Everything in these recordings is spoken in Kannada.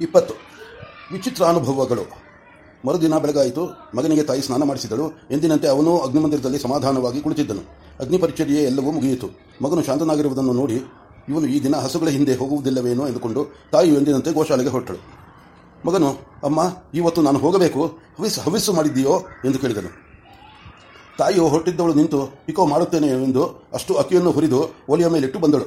ಇಪ್ಪತ್ತು. ವಿಚಿತ್ರ ಅನುಭವಗಳು. ಮರುದಿನ ಬೆಳಗಾಯಿತು. ಮಗನಿಗೆ ತಾಯಿ ಸ್ನಾನ ಮಾಡಿಸಿದಳು. ಎಂದಿನಂತೆ ಅವನು ಅಗ್ನಿಮಂದಿರದಲ್ಲಿ ಸಮಾಧಾನವಾಗಿ ಕುಳಿತಿದ್ದನು. ಅಗ್ನಿ ಪರಿಚರ್ಯೆ ಎಲ್ಲವೂ ಮುಗಿಯಿತು. ಮಗನು ಶಾಂತನಾಗಿರುವುದನ್ನು ನೋಡಿ, ಇವನು ಈ ದಿನ ಹಸುಗಳ ಹಿಂದೆ ಹೋಗುವುದಿಲ್ಲವೇನೋ ಎಂದುಕೊಂಡು ತಾಯಿಯು ಎಂದಿನಂತೆ ಗೋಶಾಲೆಗೆ ಹೊರಟಳು. ಮಗನು, ಅಮ್ಮ, ಇವತ್ತು ನಾನು ಹೋಗಬೇಕು. ಹವಿಸ್, ಹವಿಸ್ಸು ಮಾಡಿದ್ದೀಯೋ ಎಂದು ಕೇಳಿದನು. ತಾಯಿಯು ಹೊರಟಿದ್ದವಳು ನಿಂತು, ಇಕೋ ಮಾಡುತ್ತೇನೆ ಎಂದು ಅಷ್ಟು ಅಕ್ಕಿಯನ್ನು ಹುರಿದು ಒಲೆಯ ಮೇಲಿಟ್ಟು ಬಂದಳು.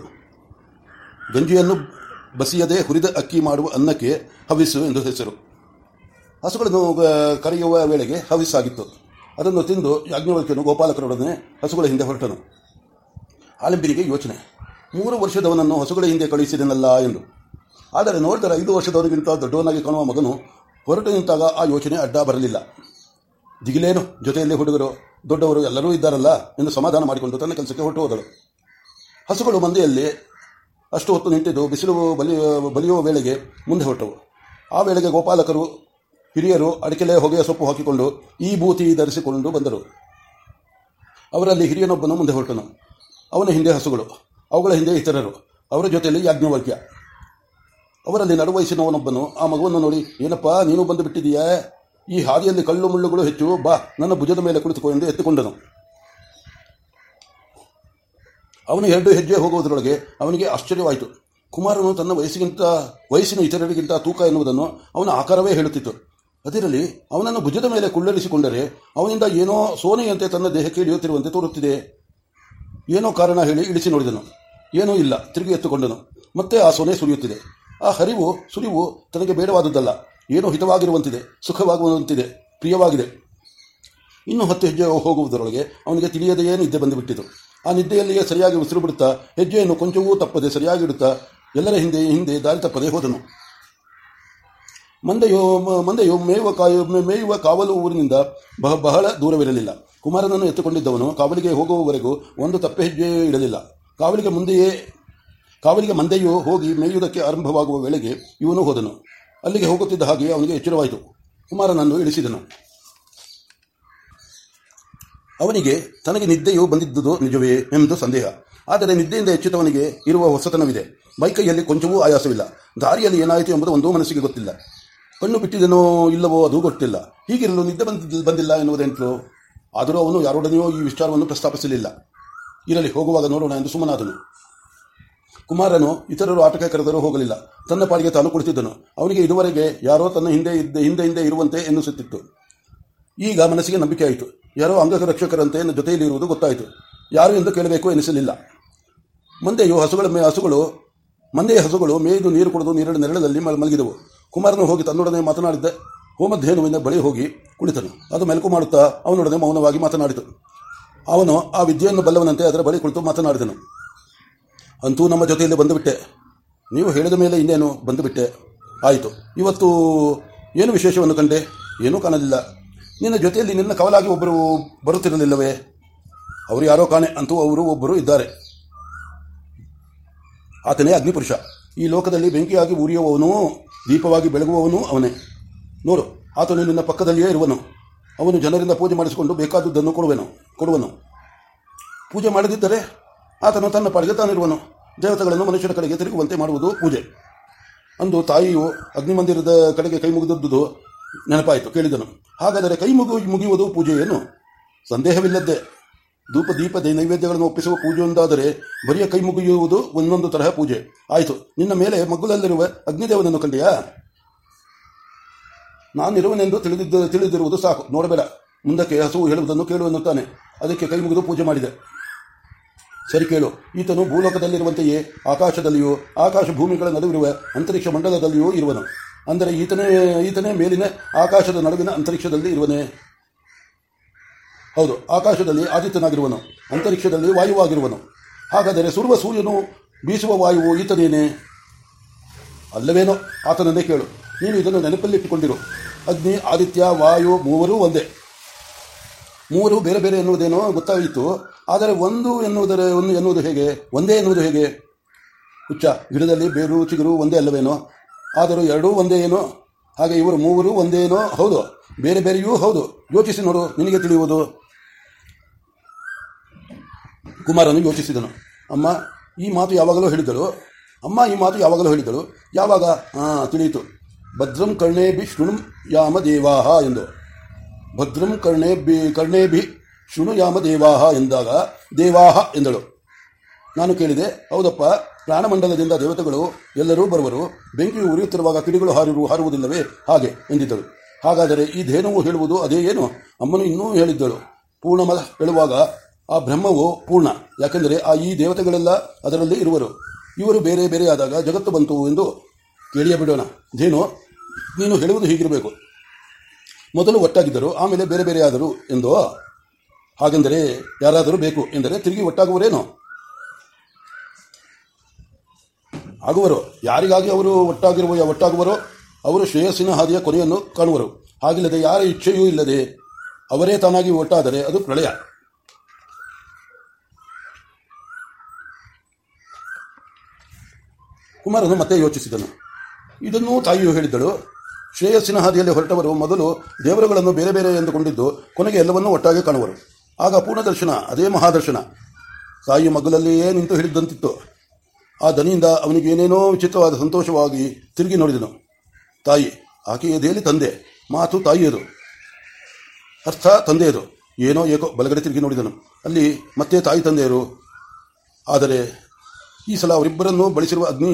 ಗಂಜಿಯನ್ನು ಬಸಿಯದೆ ಹುರಿದ ಅಕ್ಕಿ ಮಾಡುವ ಅನ್ನಕ್ಕೆ ಹವಿಸು ಎಂದು ಹೆಸರು. ಹಸುಗಳನ್ನು ಕರೆಯುವ ವೇಳೆಗೆ ಹವಿಸ್ಸಾಗಿತ್ತು ಅದನ್ನು ತಿಂದು ಯಾಜ್ಞವಲ್ಕ್ಯನು ಗೋಪಾಲಕರೊಡನೆ ಹಸುಗಳ ಹಿಂದೆ ಹೊರಟನು. ಆಲಂಬಿನಿಗೆ ಯೋಚನೆ. ಮೂರು ವರ್ಷದವನನ್ನು ಹಸುಗಳ ಹಿಂದೆ ಕಳುಹಿಸಿದನಲ್ಲ ಎಂದು. ಆದರೆ ನೋಡಿದರೆ ಐದು ವರ್ಷದವನಿಗಿಂತ ದೊಡ್ಡವನಾಗಿ ಕಾಣುವ ಮಗನು ಹೊರಟು ನಿಂತಾಗ ಆ ಯೋಚನೆ ಅಡ್ಡ ಬರಲಿಲ್ಲ. ದಿಗಿಲೇನು, ಜೊತೆಯಲ್ಲಿ ಹುಡುಗರು, ದೊಡ್ಡವರು ಎಲ್ಲರೂ ಇದ್ದಾರಲ್ಲ ಎಂದು ಸಮಾಧಾನ ಮಾಡಿಕೊಂಡು ತನ್ನ ಕೆಲಸಕ್ಕೆ ಹೊರಟು ಹೋದಳು. ಹಸುಗಳು ಮಂದೆಯಲ್ಲಿ ಅಷ್ಟು ಹೊತ್ತು ನಿಂತಿದ್ದು, ಬಿಸಿಲು ಬಲಿ ಬಲಿಯುವ ವೇಳೆಗೆ ಮುಂದೆ ಹೊರಟವು. ಆ ವೇಳೆಗೆ ಗೋಪಾಲಕರು, ಹಿರಿಯರು ಅಡಿಕೆಲೆ ಹೊಗೆಯ ಸೊಪ್ಪು ಹಾಕಿಕೊಂಡು ಈ ಬೂತಿ ಧರಿಸಿಕೊಂಡು ಬಂದರು. ಅವರಲ್ಲಿ ಹಿರಿಯನೊಬ್ಬನು ಮುಂದೆ ಹೊರಟನು. ಅವನ ಹಿಂದೆ ಹಸುಗಳು, ಅವುಗಳ ಹಿಂದೆ ಇತರರು, ಅವರ ಜೊತೆಯಲ್ಲಿ ಯಾಜ್ಞವಲ್ಕ್ಯ. ಅವರಲ್ಲಿ ನಡುವಯಸ್ಸಿನವನೊಬ್ಬನು ಆ ಮಗುವನ್ನು ನೋಡಿ, ಏನಪ್ಪ, ನೀನು ಬಂದು ಬಿಟ್ಟಿದೀಯಾ ಈ ಹಾದಿಯಲ್ಲಿ ಕಳ್ಳು ಮುಳ್ಳುಗಳು ಹೆಚ್ಚು, ಬಾ, ನನ್ನ ಭುಜದ ಮೇಲೆ ಕುಳಿತುಕೊಂಡು ಎತ್ತುಕೊಂಡನು. ಅವನು ಎರಡು ಹೆಜ್ಜೆ ಹೋಗುವುದರೊಳಗೆ ಅವನಿಗೆ ಆಶ್ಚರ್ಯವಾಯಿತು. ಕುಮಾರನು ತನ್ನ ವಯಸ್ಸಿಗಿಂತ, ವಯಸ್ಸಿನ ಇತರರಿಗಿಂತ ತೂಕ ಎನ್ನುವುದನ್ನು ಅವನ ಆಕಾರವೇ ಹೇಳುತ್ತಿತ್ತು. ಅದರಲ್ಲಿ ಅವನನ್ನು ಭುಜದ ಮೇಲೆ ಕುಳ್ಳರಿಸಿಕೊಂಡರೆ ಅವನಿಂದ ಏನೋ ಸೋನೆಯಂತೆ ತನ್ನ ದೇಹಕ್ಕೆ ಇಳಿಯುತ್ತಿರುವಂತೆ ತೋರುತ್ತಿದೆ. ಏನೋ ಕಾರಣ ಹೇಳಿ ಇಳಿಸಿ ನೋಡಿದನು. ಏನೂ ಇಲ್ಲ, ತಿರುಗಿ ಎತ್ತುಕೊಂಡನು. ಮತ್ತೆ ಆ ಸೋನೆ ಸುರಿಯುತ್ತಿದೆ. ಆ ಹರಿವು, ಸುರಿವು ತನಗೆ ಬೇಡವಾದದ್ದಲ್ಲ. ಏನೋ ಹಿತವಾಗಿರುವಂತಿದೆ, ಸುಖವಾಗುವಂತಿದೆ, ಪ್ರಿಯವಾಗಿದೆ. ಇನ್ನು ಹತ್ತು ಹೆಜ್ಜೆ ಹೋಗುವುದರೊಳಗೆ ಅವನಿಗೆ ತಿಳಿಯದೆಯೇ ನಿದ್ದೆ ಬಂದುಬಿಟ್ಟಿತು. ಆ ನಿದ್ದೆಯಲ್ಲಿಯೇ ಸರಿಯಾಗಿ ಉಸಿರು ಬಿಡುತ್ತಾ ಹೆಜ್ಜೆಯನ್ನು ಕೊಂಚವೂ ತಪ್ಪದೆ ಸರಿಯಾಗಿ ಇಡುತ್ತಾ ಎಲ್ಲರ ಹಿಂದೆ ಹಿಂದೆ ದಾರಿ ತಪ್ಪದೆ ಹೋದನು. ಮಂದೆಯೋ ಮಂದೆಯೋ ಮೇಯುವ ಕಾಯು ಮೇಯುವ ಕಾವಲು ಊರಿನಿಂದ ಬಹ, ಬಹಳ ದೂರವಿರಲಿಲ್ಲ. ಕುಮಾರನನ್ನು ಎತ್ತುಕೊಂಡಿದ್ದವನು ಕಾವಲಿಗೆ ಹೋಗುವವರೆಗೂ ಒಂದು ತಪ್ಪೆ ಹೆಜ್ಜೆಯೂ ಇಡಲಿಲ್ಲ ಕಾವಲಿಗೆ ಮುಂದೆಯೇ, ಕಾವಲಿಗೆ ಮಂದೆಯೂ ಹೋಗಿ ಮೇಯುವುದಕ್ಕೆ ಆರಂಭವಾಗುವ ವೇಳೆಗೆ ಇವನು ಹೋದನು. ಅಲ್ಲಿಗೆ ಹೋಗುತ್ತಿದ್ದ ಹಾಗೆ ಅವನಿಗೆ ಎಚ್ಚರವಾಯಿತು. ಕುಮಾರನನ್ನು ಇಳಿಸಿದನು. ಅವನಿಗೆ ತನಗೆ ನಿದ್ದೆಯು ಬಂದಿದ್ದುದು ನಿಜವೇ ಎಂದು ಸಂದೇಹ. ಆದರೆ ನಿದ್ದೆಯಿಂದ ಹೆಚ್ಚಿತವನಿಗೆ ಇರುವ ಹೊಸತನವಿದೆ. ಮೈಕೈಯಲ್ಲಿ ಕೊಂಚವೂ ಆಯಾಸವಿಲ್ಲ. ದಾರಿಯಲ್ಲಿ ಏನಾಯಿತು ಎಂಬುದು ಒಂದು ಮನಸ್ಸಿಗೆ ಗೊತ್ತಿಲ್ಲ. ಕಣ್ಣು ಬಿಟ್ಟಿದನೋ ಇಲ್ಲವೋ ಅದು ಗೊತ್ತಿಲ್ಲ. ಹೀಗಿರಲು ನಿದ್ದೆ ಬಂದಿದ್ದ ಬಂದಿಲ್ಲ ಎನ್ನುವುದೆಂಟು ಆದರೂ ಅವನು ಯಾರೊಡನೆಯೋ ಈ ವಿಚಾರವನ್ನು ಪ್ರಸ್ತಾಪಿಸಲಿಲ್ಲ. ಇರಲಿ, ಹೋಗುವಾಗ ನೋಡೋಣ ಎಂದು ಸುಮ್ಮನಾದನು. ಕುಮಾರನು ಇತರರು ಆಟಕ್ಕೆ ಕರೆದರೂ ಹೋಗಲಿಲ್ಲ. ತನ್ನ ಪಾಡಿಗೆ ತಾನು ಕುಳಿತಿದ್ದನು. ಅವನಿಗೆ ಇದುವರೆಗೆ ಯಾರೋ ತನ್ನ ಹಿಂದೆ ಹಿಂದೆ ಹಿಂದೆ ಇರುವಂತೆ ಎನ್ನಿಸುತ್ತಿತ್ತು. ಈಗ ಮನಸ್ಸಿಗೆ ನಂಬಿಕೆ ಆಯಿತು ಯಾರೋ ಅಂಗರಕ್ಷಕರಂತೆ ನನ್ನ ಜೊತೆಯಲ್ಲಿ ಇರುವುದು ಗೊತ್ತಾಯಿತು. ಯಾರು ಎಂದು ಕೇಳಬೇಕು ಎನಿಸಲಿಲ್ಲ. ಮಂದೆಯು ಹಸುಗಳ ಮೇ ಹಸುಗಳು, ಮಂದೆಯ ಹಸುಗಳು ಮೇಯ್ದು ನೀರು ಕುಡಿದು ನೀರಿನ ನೆರಳಲ್ಲಿ ಮಲ್- ಮಲಗಿದವು. ಕುಮಾರನು ಹೋಗಿ ತನ್ನೊಡನೆ ಮಾತನಾಡಿದ್ದೆ. ಹೋಮಧ್ಯಯನವಿಂದ ಬಳಿ ಹೋಗಿ ಕುಳಿತನು. ಅದು ಮೆಲುಕು ಮಾಡುತ್ತಾ ಅವನೊಡನೆ ಮೌನವಾಗಿ ಮಾತನಾಡಿತು. ಅವನು ಆ ವಿದ್ಯೆಯನ್ನು ಬಲ್ಲವನಂತೆ ಅದರ ಬಳಿ ಕುಳಿತು ಮಾತನಾಡಿದನು. ಅಂತೂ ನಮ್ಮ ಜೊತೆಯಲ್ಲಿ ಬಂದುಬಿಟ್ಟೆ. ನೀವು ಹೇಳಿದ ಮೇಲೆ ಇನ್ನೇನು ಬಂದುಬಿಟ್ಟೆ? ಆಯಿತು. ಇವತ್ತು ಏನು ವಿಶೇಷವನ್ನು ಕಂಡೆ? ಏನೂ ಕಾಣಲಿಲ್ಲ. ನಿನ್ನ ಜೊತೆಯಲ್ಲಿ ನಿನ್ನ ಕವಲಾಗಿ ಒಬ್ಬರು ಬರುತ್ತಿರಲಿಲ್ಲವೇ? ಅವರು ಯಾರೋ ಕಾಣೆ ಅಂತೂ ಅವರು ಒಬ್ಬರು ಇದ್ದಾರೆ. ಆತನೇ ಅಗ್ನಿಪುರುಷ. ಈ ಲೋಕದಲ್ಲಿ ಬೆಂಕಿಯಾಗಿ ಉರಿಯುವವನು ದೀಪವಾಗಿ ಬೆಳಗುವವನು ಅವನೇ. ನೋಡು, ಆತನು ನಿನ್ನ ಪಕ್ಕದಲ್ಲಿಯೇ ಇರುವನು. ಅವನು ಜನರಿಂದ ಪೂಜೆ ಮಾಡಿಸಿಕೊಂಡು ಬೇಕಾದುದನ್ನು ಕೊಡುವನು ಕೊಡುವನು. ಪೂಜೆ ಮಾಡದಿದ್ದರೆ ಆತನು ತನ್ನ ಪಾಡಿಗೆ ತಾನಿರುವನು. ದೇವತೆಗಳನ್ನು ಮನುಷ್ಯರ ಕಡೆಗೆ ತಿರುಗುವಂತೆ ಮಾಡುವುದು ಪೂಜೆ. ಅಂದು ತಾಯಿಯು ಅಗ್ನಿಮಂದಿರದ ಕಡೆಗೆ ಕೈ ಮುಗಿದದ್ದು ನೆನಪಾಯಿತು, ಕೇಳಿದನು. ಹಾಗಾದರೆ ಕೈ ಮುಗಿ ಮುಗಿಯುವುದು ಪೂಜೆ ಏನು? ಸಂದೇಹವಿಲ್ಲದ್ದೇ. ಧೂಪ, ದೀಪ ನೈವೇದ್ಯಗಳನ್ನು ಒಪ್ಪಿಸುವ ಪೂಜೆಯೊಂದಾದರೆ ಬರಿಯ ಕೈ ಮುಗಿಯುವುದು ಒಂದೊಂದು ತರಹ ಪೂಜೆ. ಆಯಿತು, ನಿನ್ನ ಮೇಲೆ ಮಗ್ಗುಲಲ್ಲಿರುವ ಅಗ್ನಿದೇವನನ್ನು ಕಂಡೆಯಾ? ನಾನಿರುವನೆಂದು ತಿಳಿದಿದ್ದ, ತಿಳಿದಿರುವುದು ಸಾಕು. ನೋಡಬೇಡ. ಮುಂದಕ್ಕೆ ಹಸುವು ಹೇಳುವುದನ್ನು ಕೇಳು ಎನ್ನುತ್ತಾನೆ. ಅದಕ್ಕೆ ಕೈ ಮುಗಿದು ಪೂಜೆ ಮಾಡಿದೆ. ಸರಿ ಕೇಳು. ಈತನು ಭೂಲೋಕದಲ್ಲಿರುವಂತೆಯೇ ಆಕಾಶದಲ್ಲಿಯೂ ಆಕಾಶ ಭೂಮಿಗಳ ನಡುವಿರುವ ಅಂತರಿಕ್ಷ ಮಂಡಲದಲ್ಲಿಯೂ ಇರುವನು. ಅಂದರೆ ಈತನೇ ಈತನೇ ಮೇಲಿನ ಆಕಾಶದ ನಡುವಿನ ಅಂತರಿಕ್ಷದಲ್ಲಿ ಇರುವನೇ. ಹೌದು, ಆಕಾಶದಲ್ಲಿ ಆದಿತ್ಯನಾಗಿರುವನು, ಅಂತರಿಕ್ಷದಲ್ಲಿ ವಾಯುವಾಗಿರುವನು. ಹಾಗಾದರೆ ಸುರುವ ಸೂರ್ಯನು ಬೀಸುವ ವಾಯುವು ಈತನೇನೆ? ಅಲ್ಲವೇನೋ, ಆತನನ್ನೇ ಕೇಳು. ನೀನು ಇದನ್ನು ನೆನಪಲ್ಲಿಟ್ಟುಕೊಂಡಿರು. ಅಗ್ನಿ, ಆದಿತ್ಯ, ವಾಯು ಮೂವರೂ ಒಂದೇ. ಮೂರು ಬೇರೆ ಬೇರೆ ಎನ್ನುವುದೇನೋ ಗೊತ್ತಾಯಿತು. ಆದರೆ ಒಂದು ಎನ್ನುವುದರ, ಒಂದು ಎನ್ನುವುದು ಹೇಗೆ? ಒಂದೇ ಎನ್ನುವುದು ಹೇಗೆ? ಹುಚ್ಚ, ಗಿಡದಲ್ಲಿ ಬೇರು, ಚಿಗುರು ಒಂದೇ ಅಲ್ಲವೇನೋ? ಆದರೂ ಎರಡೂ ಒಂದೇ ಏನೋ? ಹಾಗೆ ಇವರು ಮೂವರು ಒಂದೇನೋ ಹೌದು. ಬೇರೆ ಬೇರೆಯೂ ಹೌದು. ಯೋಚಿಸಿ ನೋಡು, ನಿನಗೆ ತಿಳಿಯುವುದು. ಕುಮಾರನು ಯೋಚಿಸಿದನು. ಅಮ್ಮ, ಈ ಮಾತು ಯಾವಾಗಲೂ ಹೇಳಿದಳು ಅಮ್ಮ, ಈ ಮಾತು ಯಾವಾಗಲೂ ಹೇಳಿದಳು ಯಾವಾಗ? ಹಾಂ ತಿಳಿಯಿತು. ಭದ್ರಂ ಕರ್ಣೇಭಿ ಶೃಣು ಯಾಮ ದೇವಾಹ ಎಂದು. ಭದ್ರಂ ಕರ್ಣೇಭಿ ಕರ್ಣೇಭಿ ಶೃಣು ಯಾಮ ದೇವಾಹ ಎಂದಾಗ ದೇವಾಹ ಎಂದಳು. ನಾನು ಕೇಳಿದೆ, ಹೌದಪ್ಪ, ಪ್ರಾಣಮಂಡಲದಿಂದ ದೇವತೆಗಳು ಎಲ್ಲರೂ ಬರುವರು, ಬೆಂಕಿಯು ಉರಿಯುತ್ತಿರುವಾಗ ಕಿಡಿಗಳು ಹಾರಿರು, ಹಾರುವುದಿಲ್ಲವೇ? ಹಾಗೆ ಎಂದಿದ್ದಳು ಹಾಗಾದರೆ ಈ ಧೇನುವು ಹೇಳುವುದು ಅದೇ ಏನು? ಅಮ್ಮನು ಇನ್ನೂ ಹೇಳಿದ್ದಳು. ಪೂರ್ಣಮದ ಹೇಳುವಾಗ, ಆ ಬ್ರಹ್ಮವು ಪೂರ್ಣ, ಯಾಕೆಂದರೆ ಆ ಈ ದೇವತೆಗಳೆಲ್ಲ ಅದರಲ್ಲಿ ಇರುವರು. ಇವರು ಬೇರೆ ಬೇರೆಯಾದಾಗ ಜಗತ್ತು ಬಂತು ಎಂದು ಕೇಳಿಯ ಬಿಡೋಣ ಧೇನು, ನೀನು ಹೇಳುವುದು ಹೀಗಿರಬೇಕು. ಮೊದಲು ಒಟ್ಟಾಗಿದ್ದರು, ಆಮೇಲೆ ಬೇರೆ ಬೇರೆಯಾದರು ಎಂದು? ಹಾಗೆಂದರೆ ಯಾರಾದರೂ ಬೇಕು ಎಂದರೆ ತಿರುಗಿ ಒಟ್ಟಾಗುವರೇನು? ಆಗುವರು. ಯಾರಿಗಾಗಿ ಅವರು ಒಟ್ಟಾಗಿರುವ ಒಟ್ಟಾಗುವರೋ, ಅವರು ಶ್ರೇಯಸ್ಸಿನ ಹಾದಿಯ ಕೊನೆಯನ್ನು ಕಾಣುವರು. ಹಾಗಿಲ್ಲದೆ ಯಾರ ಇಚ್ಛೆಯೂ ಇಲ್ಲದೆ ಅವರೇ ತಾನಾಗಿ ಒಟ್ಟಾದರೆ ಅದು ಪ್ರಳಯ. ಕುಮಾರನು ಮತ್ತೆ ಯೋಚಿಸಿದನು. ಇದನ್ನು ತಾಯಿಯು ಹೇಳಿದ್ದಳು. ಶ್ರೇಯಸ್ಸಿನ ಹಾದಿಯಲ್ಲಿ ಹೊರಟವರು ಮೊದಲು ದೇವರುಗಳನ್ನು ಬೇರೆ ಬೇರೆ ಎಂದುಕೊಂಡಿದ್ದು ಕೊನೆಗೆ ಎಲ್ಲವನ್ನೂ ಒಟ್ಟಾಗಿ ಕಾಣುವರು. ಆಗ ಪೂರ್ಣದರ್ಶನ, ಅದೇ ಮಹಾದರ್ಶನ. ತಾಯಿ ಮಗಲಲ್ಲಿಯೇ ನಿಂತು ಹಿಡಿದಂತಿತ್ತು. ಆ ದನಿಯಿಂದ ಅವನಿಗೆ ಏನೇನೋ ವಿಚಿತ್ರವಾದ ಸಂತೋಷವಾಗಿ ತಿರುಗಿ ನೋಡಿದನು. ತಾಯಿ, ಆಕೆಯ ದೇಲಿ ತಂದೆ, ಮಾತು ತಾಯಿಯದು. ಅರ್ಥ ತಂದೆಯದು. ಏನೋ ಏಕೋ ಬಲಗಡೆ ತಿರುಗಿ ನೋಡಿದನು. ಅಲ್ಲಿ ಮತ್ತೆ ತಾಯಿ ತಂದೆಯರು, ಆದರೆ ಈ ಸಲ ಅವರಿಬ್ಬರನ್ನು ಬಳಸಿರುವ ಅಗ್ನಿ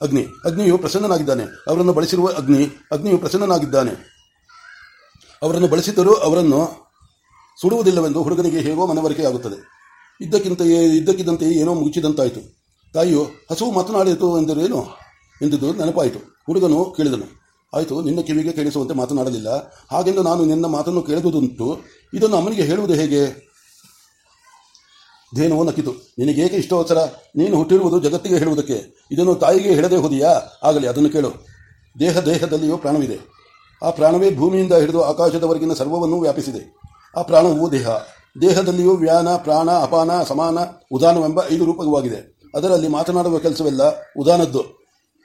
ಅಗ್ನಿ, ಅಗ್ನಿಯು ಪ್ರಸನ್ನನಾಗಿದ್ದಾನೆ. ಅವರನ್ನು ಬಳಸಿರುವ ಅಗ್ನಿ, ಅಗ್ನಿಯು ಪ್ರಸನ್ನನಾಗಿದ್ದಾನೆ. ಅವರನ್ನು ಬಳಸಿದರೂ ಅವರನ್ನು ಸುಡುವುದಿಲ್ಲವೆಂದು ಹುಡುಗನಿಗೆ ಹೇಗೋ ಮನವರಿಕೆಯಾಗುತ್ತದೆ ಇದ್ದಕ್ಕಿಂತ ಇದ್ದಕ್ಕಿದ್ದಂತೆಯೇ ಏನೋ ಮುಗಿಸಿದಂತಾಯಿತು. ತಾಯಿಯು ಹಸುವು ಮಾತನಾಡಿತು ಎಂದರೇನು ಎಂದಿದ್ದು ನೆನಪಾಯಿತು. ಹುಡುಗನು ಕೇಳಿದನು. ಆಯಿತು, ನಿನ್ನ ಕಿವಿಗೆ ಕೇಳಿಸುವಂತೆ ಮಾತನಾಡಲಿಲ್ಲ. ಹಾಗೆಂದು ನಾನು ನಿನ್ನ ಮಾತನ್ನು ಕೇಳಿದುದುಂಟು. ಇದನ್ನು ಅಮ್ಮನಿಗೆ ಹೇಳುವುದು ಹೇಗೆ? ಧೇನುವು ನಕ್ಕಿತು. ನಿನಗೇಕೆ ಸರ ನೀನು ಹುಟ್ಟಿರುವುದು ಜಗತ್ತಿಗೆ ಹೇಳುವುದಕ್ಕೆ. ಇದನ್ನು ತಾಯಿಗೆ ಹೇಳದೆ ಹೋದಿಯಾ? ಆಗಲಿ, ಅದನ್ನು ಕೇಳು. ದೇಹ ದೇಹದಲ್ಲಿಯೂ ಪ್ರಾಣವಿದೆ. ಆ ಪ್ರಾಣವೇ ಭೂಮಿಯಿಂದ ಹಿಡಿದು ಆಕಾಶದವರೆಗಿನ ಸರ್ವವನ್ನು ವ್ಯಾಪಿಸಿದೆ. ಆ ಪ್ರಾಣವು ದೇಹ. ದೇಹದಲ್ಲಿಯೂ ವ್ಯಾನ, ಪ್ರಾಣ, ಅಪಾನ, ಸಮಾನ, ಉದಾನವೆಂಬ ಐದು ರೂಪವಾಗಿದೆ ಅದರಲ್ಲಿ ಮಾತನಾಡುವ ಕೆಲಸವೆಲ್ಲ ಉದಾನದ್ದು.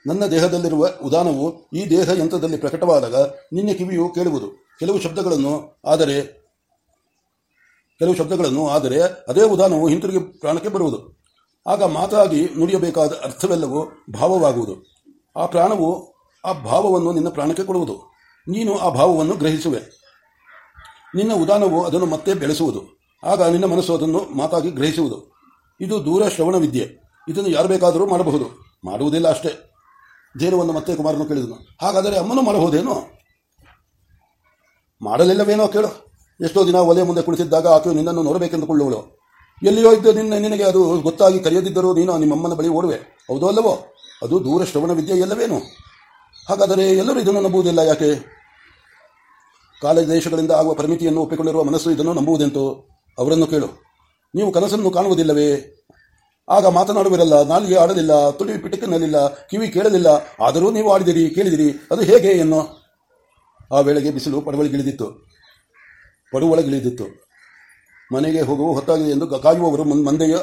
ನನ್ನ ದೇಹದಲ್ಲಿರುವ ಉದಾನವು ಈ ದೇಹ ಯಂತ್ರದಲ್ಲಿ ಪ್ರಕಟವಾದಾಗ ನಿನ್ನ ಕಿವಿಯು ಕೇಳುವುದು. ಕೆಲವು ಶಬ್ದಗಳನ್ನು ಆದರೆ, ಕೆಲವು ಶಬ್ದಗಳನ್ನು ಆದರೆ ಅದೇ ಉದಾನವು ಹಿಂತಿರುಗಿ ಪ್ರಾಣಕ್ಕೆ ಬರುವುದು. ಆಗ ಮಾತಾಗಿ ನುಡಿಯಬೇಕಾದ ಅರ್ಥವೆಲ್ಲವೂ ಭಾವವಾಗುವುದು. ಆ ಪ್ರಾಣವು ಆ ಭಾವವನ್ನು ನಿನ್ನ ಪ್ರಾಣಕ್ಕೆ ಕೊಡುವುದು. ನೀನು ಆ ಭಾವವನ್ನು ಗ್ರಹಿಸುವೆ. ನಿನ್ನ ಉದಾನವು ಅದನ್ನು ಮತ್ತೆ ಬೆಳೆಸುವುದು. ಆಗ ನಿನ್ನ ಮನಸ್ಸು ಅದನ್ನು ಮಾತಾಗಿ ಗ್ರಹಿಸುವುದು. ಇದು ದೂರ ಶ್ರವಣ ವಿದ್ಯೆ ಇದನ್ನು ಯಾರು ಬೇಕಾದರೂ ಮಾಡಬಹುದು. ಮಾಡುವುದಿಲ್ಲ ಅಷ್ಟೇ. ಜೇನುವನ್ನು ಮತ್ತೆ ಕುಮಾರನು ಕೇಳಿದನು. ಹಾಗಾದರೆ ಅಮ್ಮನು ಮಾಡಬಹುದೇನು? ಮಾಡಲಿಲ್ಲವೇನೋ ಕೇಳು. ಎಷ್ಟೋ ದಿನ ಒಲೆ ಮುಂದೆ ಕುಳಿತಿದ್ದಾಗ ಆಕೆಯು ನಿನ್ನನ್ನು ನೋಡಬೇಕೆಂದುಕೊಳ್ಳುವಳು ಎಲ್ಲಿಯೋ ಇದ್ದು ನಿನ್ನ ನಿನಗೆ ಅದು ಗೊತ್ತಾಗಿ ಕರೆಯದಿದ್ದರೂ ನೀನು ನಿಮ್ಮಮ್ಮನ ಬಳಿ ಓಡುವೆ. ಹೌದೋ ಅಲ್ಲವೋ? ಅದು ದೂರ ಶ್ರವಣ ವಿದ್ಯೆ ಎಲ್ಲವೇನು? ಹಾಗಾದರೆ ಎಲ್ಲರೂ ಇದನ್ನು ನಂಬುವುದಿಲ್ಲ ಯಾಕೆ? ಕಾಲ ದೇಶಗಳಿಂದ ಆಗುವ ಪರಿಮಿತಿಯನ್ನು ಒಪ್ಪಿಕೊಂಡಿರುವ ಮನಸ್ಸು ಇದನ್ನು ನಂಬುವುದೆಂತು? ಅವರನ್ನು ಕೇಳು. ನೀವು ಕನಸನ್ನು ಕಾಣುವುದಿಲ್ಲವೇ? ಆಗ ಮಾತನಾಡುವಿರಲ್ಲ ನಾಲಿಗೆ ಆಡಲಿಲ್ಲ, ತುಳಿ ಪಿಟಕನಲ್ಲಿಲ್ಲ, ಕಿವಿ ಕೇಳಲಿಲ್ಲ, ಆದರೂ ನೀವು ಆಡಿದಿರಿ, ಕೇಳಿದಿರಿ, ಅದು ಹೇಗೆ ಎನ್ನು? ಆ ವೇಳೆಗೆ ಬಿಸಿಲು ಪಡವಳಿಗಿಳಿದಿತ್ತು. ಪಡುವಳಗಿಳಿದಿತ್ತು. ಮನೆಗೆ ಹೋಗುವ ಹೊತ್ತಾಗಿದೆ ಎಂದು ಕಾಯುವವರು ಮಂದೆಯ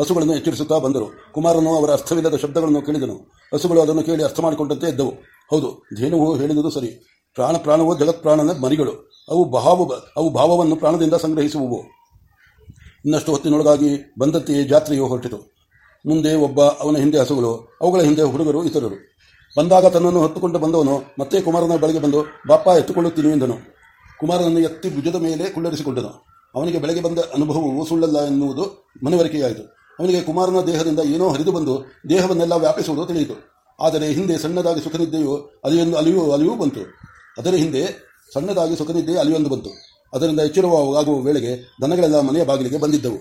ಹಸುಗಳನ್ನು ಎಚ್ಚರಿಸುತ್ತಾ ಬಂದರು. ಕುಮಾರನು ಅವರ ಅರ್ಥವಿಲ್ಲದ ಶಬ್ದಗಳನ್ನು ಕೇಳಿದನು. ಹಸುಗಳು ಅದನ್ನು ಕೇಳಿ ಅರ್ಥ ಮಾಡಿಕೊಂಡಂತೆ ಎದ್ದವು. ಹೌದು ಧೇನುವು ಹೇಳಿದುದು ಸರಿ. ಪ್ರಾಣ ಪ್ರಾಣವು ಜಗತ್ಪ್ರಾಣನ ಮರಿಗಳು. ಅವು ಭಾವ ಅವು ಭಾವವನ್ನು ಪ್ರಾಣದಿಂದ ಸಂಗ್ರಹಿಸುವವು. ಇನ್ನಷ್ಟು ಹೊತ್ತಿನೊಳಗಾಗಿ ಬಂದಂತೆಯೇ ಜಾತ್ರೆಯು ಹೊರಟಿತು. ಮುಂದೆ ಒಬ್ಬ ಅವನ ಹಿಂದೆ ಹಸುಗಳು, ಅವುಗಳ ಹಿಂದೆ ಹುಡುಗರು ಇತರರು. ಬಂದಾಗ ತನ್ನನ್ನು ಹೊತ್ತುಕೊಂಡು ಬಂದವನು, ಮತ್ತೆ ಕುಮಾರನ ಬೆಳಗ್ಗೆ ಬಂದು ಬಾಪ ಎತ್ತುಕೊಳ್ಳುತ್ತೀನಿ ಎಂದನು. ಕುಮಾರನನ್ನು ಎತ್ತಿ ಭುಜದ ಮೇಲೆ ಕುಳ್ಳರಿಸಿಕೊಂಡನು. ಅವನಿಗೆ ಬೆಳಗ್ಗೆ ಬಂದ ಅನುಭವವು ಸುಳ್ಳಲ್ಲ ಎನ್ನುವುದು ಮನವರಿಕೆಯಾಯಿತು. ಅವನಿಗೆ ಕುಮಾರನ ದೇಹದಿಂದ ಏನೋ ಹರಿದು ಬಂದು, ದೇಹವನ್ನೆಲ್ಲ ವ್ಯಾಪಿಸುವುದು ತಿಳಿಯಿತು. ಆದರೆ ಹಿಂದೆ ಸಣ್ಣದಾಗಿ ಸುಖನಿದ್ದೆಯು ಅಲಿಯೊಂದು ಅಲಿಯು ಅಲಿಯೂ ಬಂತು. ಅದರ ಹಿಂದೆ ಸಣ್ಣದಾಗಿ ಸುಖನಿದ್ದೆ ಅಲಿಯೊಂದು ಬಂತು. ಅದರಿಂದ ಎಚ್ಚರವಾಗುವ ವೇಳೆಗೆ ದನಗಳೆಲ್ಲ ಮನೆಯ ಬಾಗಿಲಿಗೆ ಬಂದಿದ್ದವು.